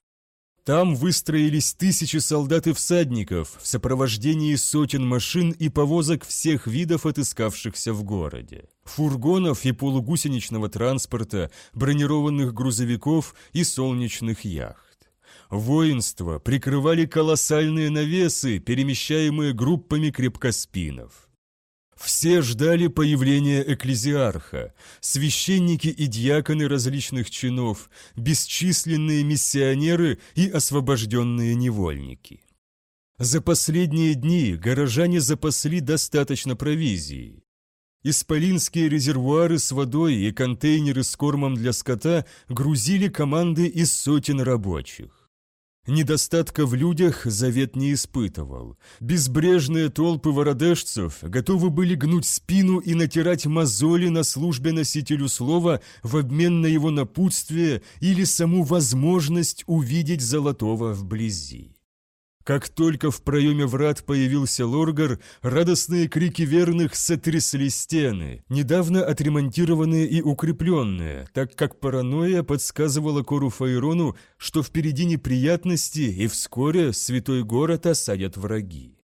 Там выстроились тысячи солдат и всадников в сопровождении сотен машин и повозок всех видов, отыскавшихся в городе. Фургонов и полугусеничного транспорта, бронированных грузовиков и солнечных яхт. Воинство прикрывали колоссальные навесы, перемещаемые группами крепкоспинов. Все ждали появления экклезиарха, священники и диаконы различных чинов, бесчисленные миссионеры и освобожденные невольники. За последние дни горожане запасли достаточно провизии. Исполинские резервуары с водой и контейнеры с кормом для скота грузили команды из сотен рабочих. Недостатка в людях завет не испытывал. Безбрежные толпы вородежцев готовы были гнуть спину и натирать мозоли на службе носителю слова в обмен на его напутствие или саму возможность увидеть золотого вблизи. Как только в проеме врат появился Лоргар, радостные крики верных сотрясли стены, недавно отремонтированные и укрепленные, так как паранойя подсказывала Кору Фаерону, что впереди неприятности и вскоре святой город осадят враги.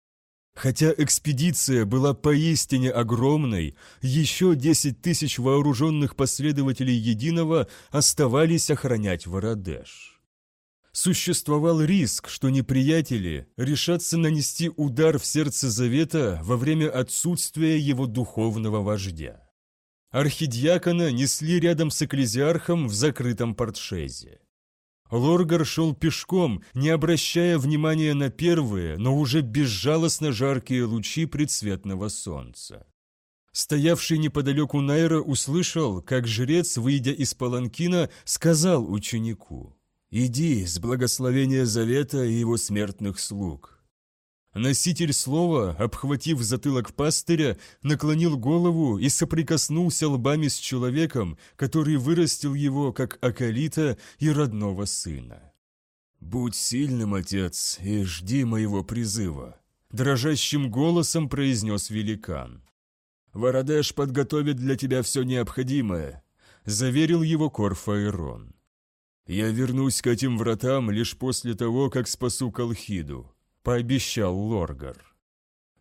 Хотя экспедиция была поистине огромной, еще десять тысяч вооруженных последователей Единого оставались охранять Вородеж существовал риск, что неприятели решатся нанести удар в сердце Завета во время отсутствия его духовного вождя. Архидиакона несли рядом с экклезиархом в закрытом портшезе. Лоргар шел пешком, не обращая внимания на первые, но уже безжалостно жаркие лучи предсветного солнца. Стоявший неподалеку Найра услышал, как жрец, выйдя из паланкина, сказал ученику «Иди с благословения Завета и его смертных слуг». Носитель слова, обхватив затылок пастыря, наклонил голову и соприкоснулся лбами с человеком, который вырастил его как акалита и родного сына. «Будь сильным, отец, и жди моего призыва», — дрожащим голосом произнес великан. «Вородеш подготовит для тебя все необходимое», — заверил его Корфаэрон. «Я вернусь к этим вратам лишь после того, как спасу Колхиду», — пообещал Лоргар.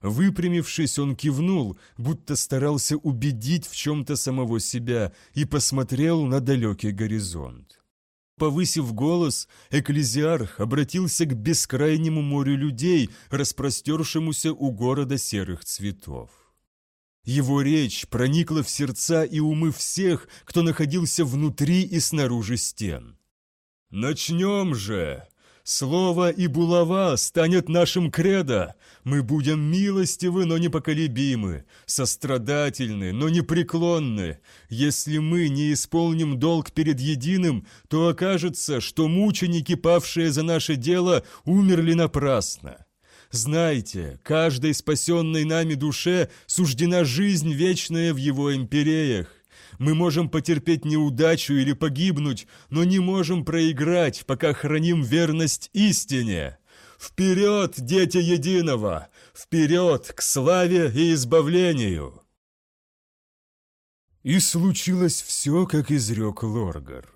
Выпрямившись, он кивнул, будто старался убедить в чем-то самого себя, и посмотрел на далекий горизонт. Повысив голос, экклезиарх обратился к бескрайнему морю людей, распростершемуся у города серых цветов. Его речь проникла в сердца и умы всех, кто находился внутри и снаружи стен. «Начнем же! Слово и булава станет нашим кредо. Мы будем милостивы, но непоколебимы, сострадательны, но непреклонны. Если мы не исполним долг перед единым, то окажется, что мученики, павшие за наше дело, умерли напрасно». Знайте, каждой спасенной нами душе суждена жизнь вечная в его империях. Мы можем потерпеть неудачу или погибнуть, но не можем проиграть, пока храним верность истине. Вперед, дети единого! Вперед к славе и избавлению!» И случилось все, как изрек Лоргар.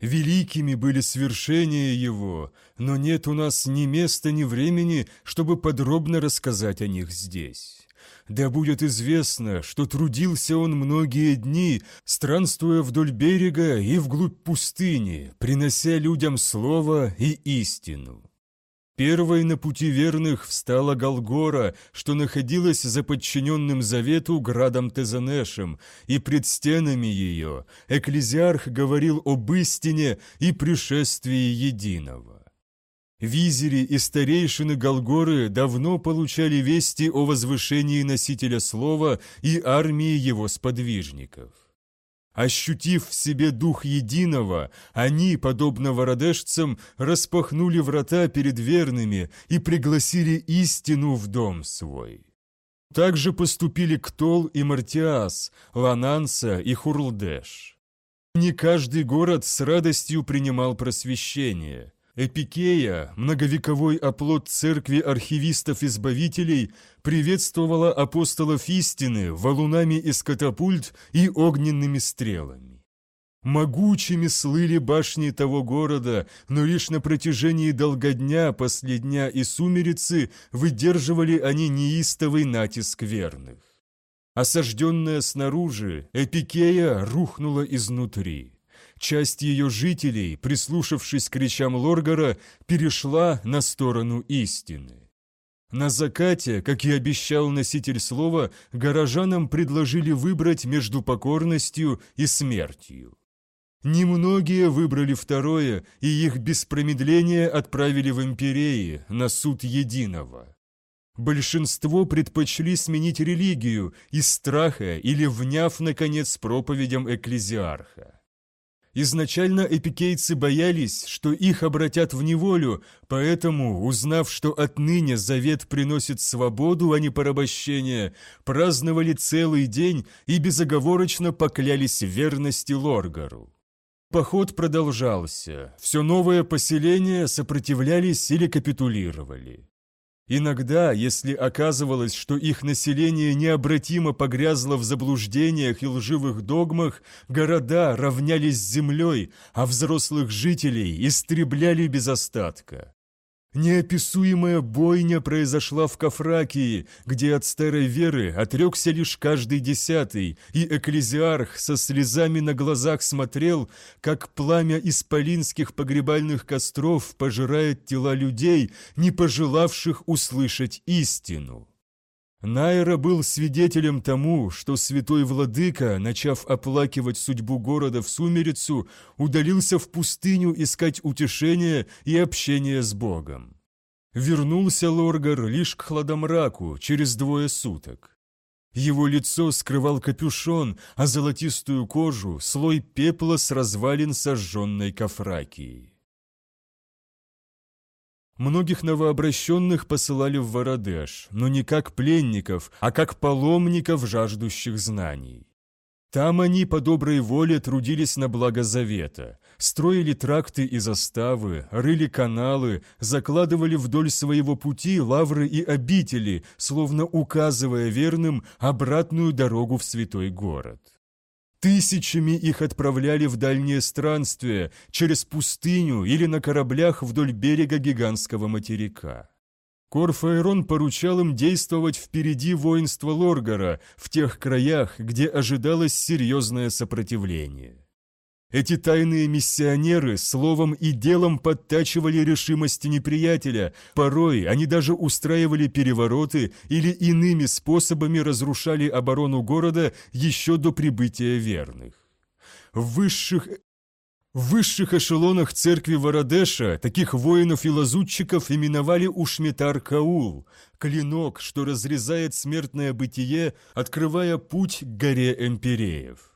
Великими были свершения его, но нет у нас ни места, ни времени, чтобы подробно рассказать о них здесь. Да будет известно, что трудился он многие дни, странствуя вдоль берега и вглубь пустыни, принося людям слово и истину. Первой на пути верных встала Голгора, что находилась за подчиненным завету градом Тезанешем, и пред стенами ее экклезиарх говорил об истине и пришествии единого. Визери и старейшины Голгоры давно получали вести о возвышении носителя слова и армии его сподвижников. Ощутив в себе дух единого, они, подобно вородежцам, распахнули врата перед верными и пригласили истину в дом свой. Также поступили Ктол и Мартиас, Лананса и Хурлдеш. Не каждый город с радостью принимал просвещение – Эпикея, многовековой оплот церкви архивистов-избавителей, приветствовала апостолов истины валунами из катапульт и огненными стрелами. Могучими слыли башни того города, но лишь на протяжении долгодня, последня и сумерицы выдерживали они неистовый натиск верных. Осажденная снаружи, Эпикея рухнула изнутри. Часть ее жителей, прислушавшись к речам Лоргара, перешла на сторону истины. На закате, как и обещал носитель слова, горожанам предложили выбрать между покорностью и смертью. Немногие выбрали второе, и их без промедления отправили в империи на суд единого. Большинство предпочли сменить религию из страха или вняв, наконец, проповедям экклезиарха. Изначально эпикейцы боялись, что их обратят в неволю, поэтому, узнав, что отныне завет приносит свободу, а не порабощение, праздновали целый день и безоговорочно поклялись верности Лоргару. Поход продолжался, все новое поселение сопротивлялись или капитулировали. Иногда, если оказывалось, что их население необратимо погрязло в заблуждениях и лживых догмах, города равнялись землей, а взрослых жителей истребляли без остатка. Неописуемая бойня произошла в Кафракии, где от старой веры отрекся лишь каждый десятый, и экклезиарх со слезами на глазах смотрел, как пламя исполинских погребальных костров пожирает тела людей, не пожелавших услышать истину. Найра был свидетелем тому, что святой владыка, начав оплакивать судьбу города в сумерицу, удалился в пустыню искать утешения и общения с Богом. Вернулся Лоргар лишь к хладомраку через двое суток. Его лицо скрывал капюшон, а золотистую кожу – слой пепла с развалин сожженной кафракии. Многих новообращенных посылали в Вородеш, но не как пленников, а как паломников, жаждущих знаний. Там они по доброй воле трудились на благо завета, строили тракты и заставы, рыли каналы, закладывали вдоль своего пути лавры и обители, словно указывая верным обратную дорогу в святой город. Тысячами их отправляли в дальние странствия, через пустыню или на кораблях вдоль берега гигантского материка. Корфаэрон поручал им действовать впереди воинства Лоргара, в тех краях, где ожидалось серьезное сопротивление. Эти тайные миссионеры словом и делом подтачивали решимости неприятеля, порой они даже устраивали перевороты или иными способами разрушали оборону города еще до прибытия верных. В высших в высших эшелонах церкви Вородеша таких воинов и лазутчиков именовали Ушметар-Каул, клинок, что разрезает смертное бытие, открывая путь к горе Эмпиреев.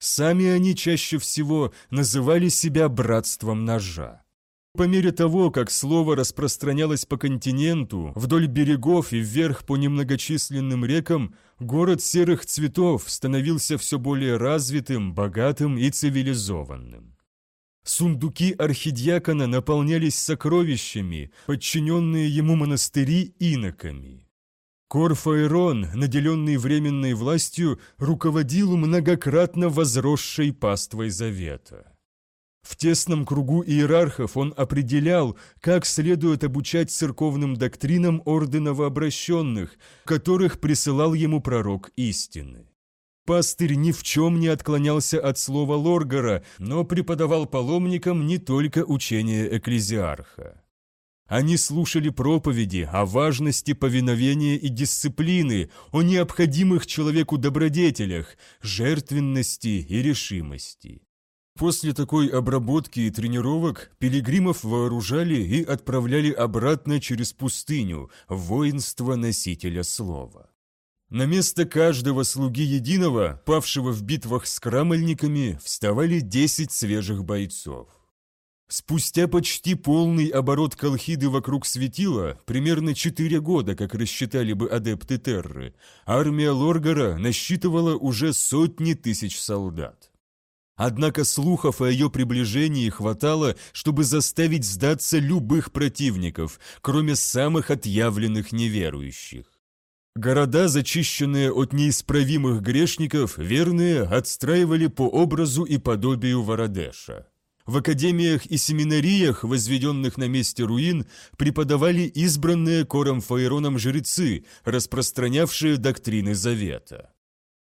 Сами они чаще всего называли себя братством ножа. По мере того, как слово распространялось по континенту, вдоль берегов и вверх по немногочисленным рекам, город серых цветов становился все более развитым, богатым и цивилизованным. Сундуки архидиакона наполнялись сокровищами, подчиненные ему монастыри иноками. Корфаэрон, наделенный временной властью, руководил многократно возросшей паствой завета. В тесном кругу иерархов он определял, как следует обучать церковным доктринам ордена обращенных, которых присылал ему пророк истины. Пастырь ни в чем не отклонялся от слова Лоргара, но преподавал паломникам не только учение экклезиарха. Они слушали проповеди о важности повиновения и дисциплины, о необходимых человеку добродетелях, жертвенности и решимости. После такой обработки и тренировок пилигримов вооружали и отправляли обратно через пустыню, воинство носителя слова. На место каждого слуги единого, павшего в битвах с крамольниками, вставали десять свежих бойцов. Спустя почти полный оборот Колхиды вокруг светила, примерно четыре года, как рассчитали бы адепты Терры, армия Лоргара насчитывала уже сотни тысяч солдат. Однако слухов о ее приближении хватало, чтобы заставить сдаться любых противников, кроме самых отъявленных неверующих. Города, зачищенные от неисправимых грешников, верные отстраивали по образу и подобию Вородеша. В академиях и семинариях, возведенных на месте руин, преподавали избранные Кором Фаероном жрецы, распространявшие доктрины Завета.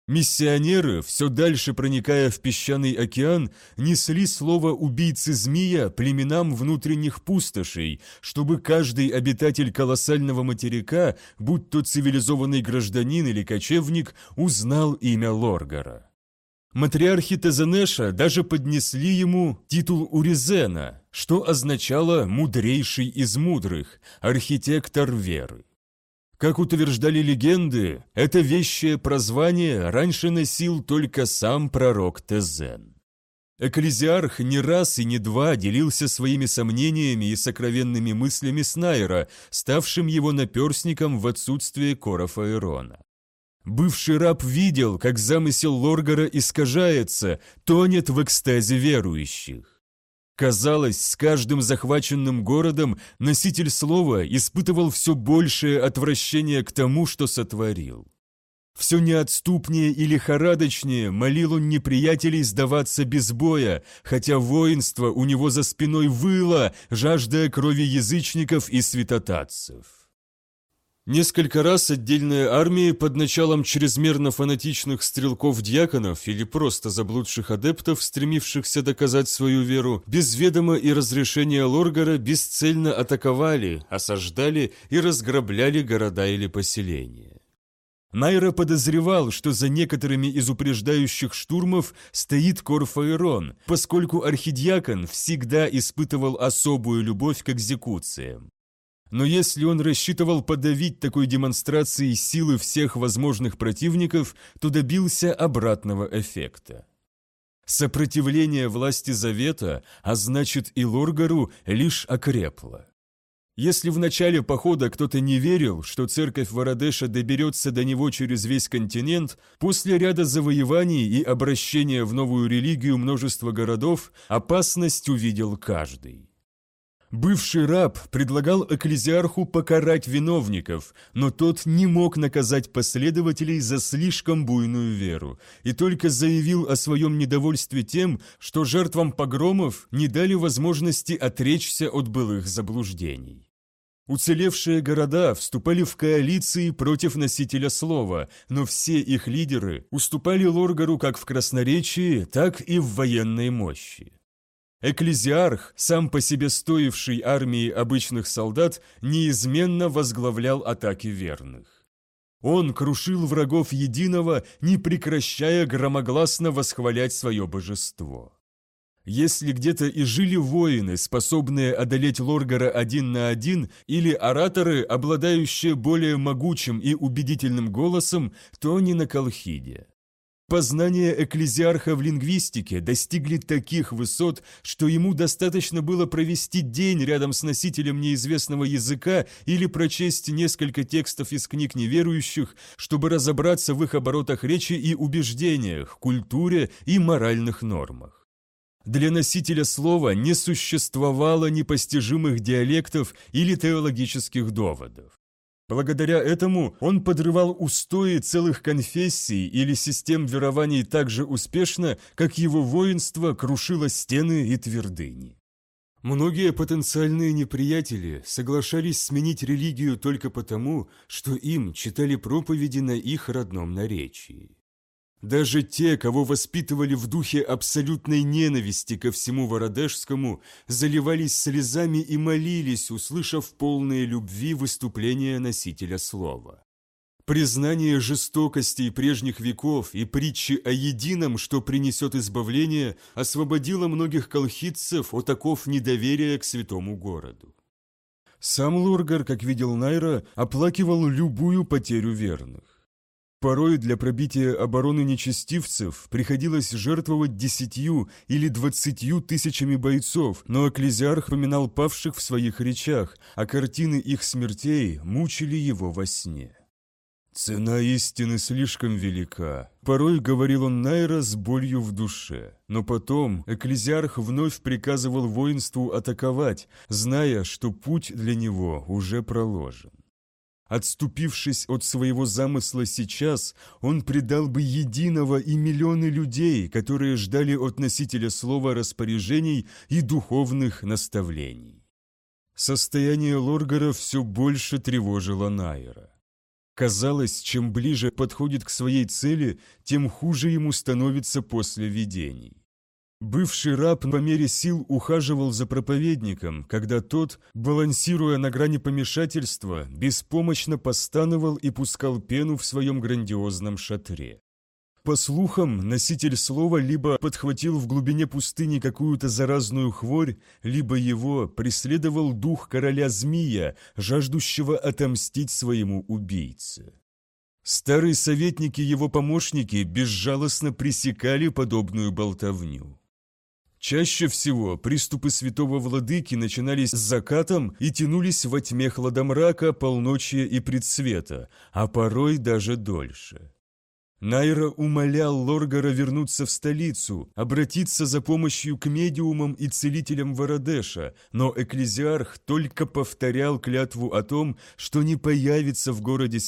Миссионеры, все дальше проникая в песчаный океан, несли слово убийцы змея племенам внутренних пустошей, чтобы каждый обитатель колоссального материка, будь то цивилизованный гражданин или кочевник, узнал имя Лоргара. Матриархи Тезенеша даже поднесли ему титул Уризена, что означало «мудрейший из мудрых», архитектор веры. Как утверждали легенды, это вещее прозвание раньше носил только сам пророк Тезен. Экклезиарх не раз и не два делился своими сомнениями и сокровенными мыслями с Найра, ставшим его наперсником в отсутствие Кора Фаэрона. Бывший раб видел, как замысел Лоргара искажается, тонет в экстазе верующих. Казалось, с каждым захваченным городом носитель слова испытывал все большее отвращение к тому, что сотворил. Все неотступнее и лихорадочнее молил он неприятелей сдаваться без боя, хотя воинство у него за спиной выло, жаждая крови язычников и святотатцев. Несколько раз отдельные армии под началом чрезмерно фанатичных стрелков-дьяконов или просто заблудших адептов, стремившихся доказать свою веру, без ведома и разрешения Лоргара бесцельно атаковали, осаждали и разграбляли города или поселения. Найра подозревал, что за некоторыми из упреждающих штурмов стоит Корфаэрон, поскольку архидиакон всегда испытывал особую любовь к экзекуциям. Но если он рассчитывал подавить такой демонстрацией силы всех возможных противников, то добился обратного эффекта. Сопротивление власти Завета, а значит и Лоргару, лишь окрепло. Если в начале похода кто-то не верил, что церковь Вородеша доберется до него через весь континент, после ряда завоеваний и обращения в новую религию множества городов, опасность увидел каждый. Бывший раб предлагал экклезиарху покарать виновников, но тот не мог наказать последователей за слишком буйную веру и только заявил о своем недовольстве тем, что жертвам погромов не дали возможности отречься от былых заблуждений. Уцелевшие города вступали в коалиции против носителя слова, но все их лидеры уступали Лоргару как в красноречии, так и в военной мощи. Экклезиарх, сам по себе стоивший армии обычных солдат, неизменно возглавлял атаки верных. Он крушил врагов единого, не прекращая громогласно восхвалять свое божество. Если где-то и жили воины, способные одолеть Лоргара один на один, или ораторы, обладающие более могучим и убедительным голосом, то не на Колхиде. Познания экклезиарха в лингвистике достигли таких высот, что ему достаточно было провести день рядом с носителем неизвестного языка или прочесть несколько текстов из книг неверующих, чтобы разобраться в их оборотах речи и убеждениях, культуре и моральных нормах. Для носителя слова не существовало непостижимых диалектов или теологических доводов. Благодаря этому он подрывал устои целых конфессий или систем верований так же успешно, как его воинство крушило стены и твердыни. Многие потенциальные неприятели соглашались сменить религию только потому, что им читали проповеди на их родном наречии. Даже те, кого воспитывали в духе абсолютной ненависти ко всему Вородежскому, заливались слезами и молились, услышав полные любви выступления носителя слова. Признание жестокостей прежних веков и притчи о едином, что принесет избавление, освободило многих колхидцев от оков недоверия к святому городу. Сам Лургар, как видел Найра, оплакивал любую потерю верных. Порой для пробития обороны нечестивцев приходилось жертвовать десятью или двадцатью тысячами бойцов, но экклезиарх поминал павших в своих речах, а картины их смертей мучили его во сне. «Цена истины слишком велика», — порой говорил он Найра с болью в душе. Но потом экклезиарх вновь приказывал воинству атаковать, зная, что путь для него уже проложен. Отступившись от своего замысла сейчас, он предал бы единого и миллионы людей, которые ждали от носителя слова распоряжений и духовных наставлений. Состояние Лоргара все больше тревожило Найера. Казалось, чем ближе подходит к своей цели, тем хуже ему становится после видений. Бывший раб по мере сил ухаживал за проповедником, когда тот, балансируя на грани помешательства, беспомощно постановал и пускал пену в своем грандиозном шатре. По слухам, носитель слова либо подхватил в глубине пустыни какую-то заразную хворь, либо его преследовал дух короля-змея, жаждущего отомстить своему убийце. Старые советники его помощники безжалостно пресекали подобную болтовню. Чаще всего приступы святого владыки начинались с закатом и тянулись во тьме хладомрака, полночия и предсвета, а порой даже дольше. Найра умолял Лоргара вернуться в столицу, обратиться за помощью к медиумам и целителям Вородеша, но экклезиарх только повторял клятву о том, что не появится в городе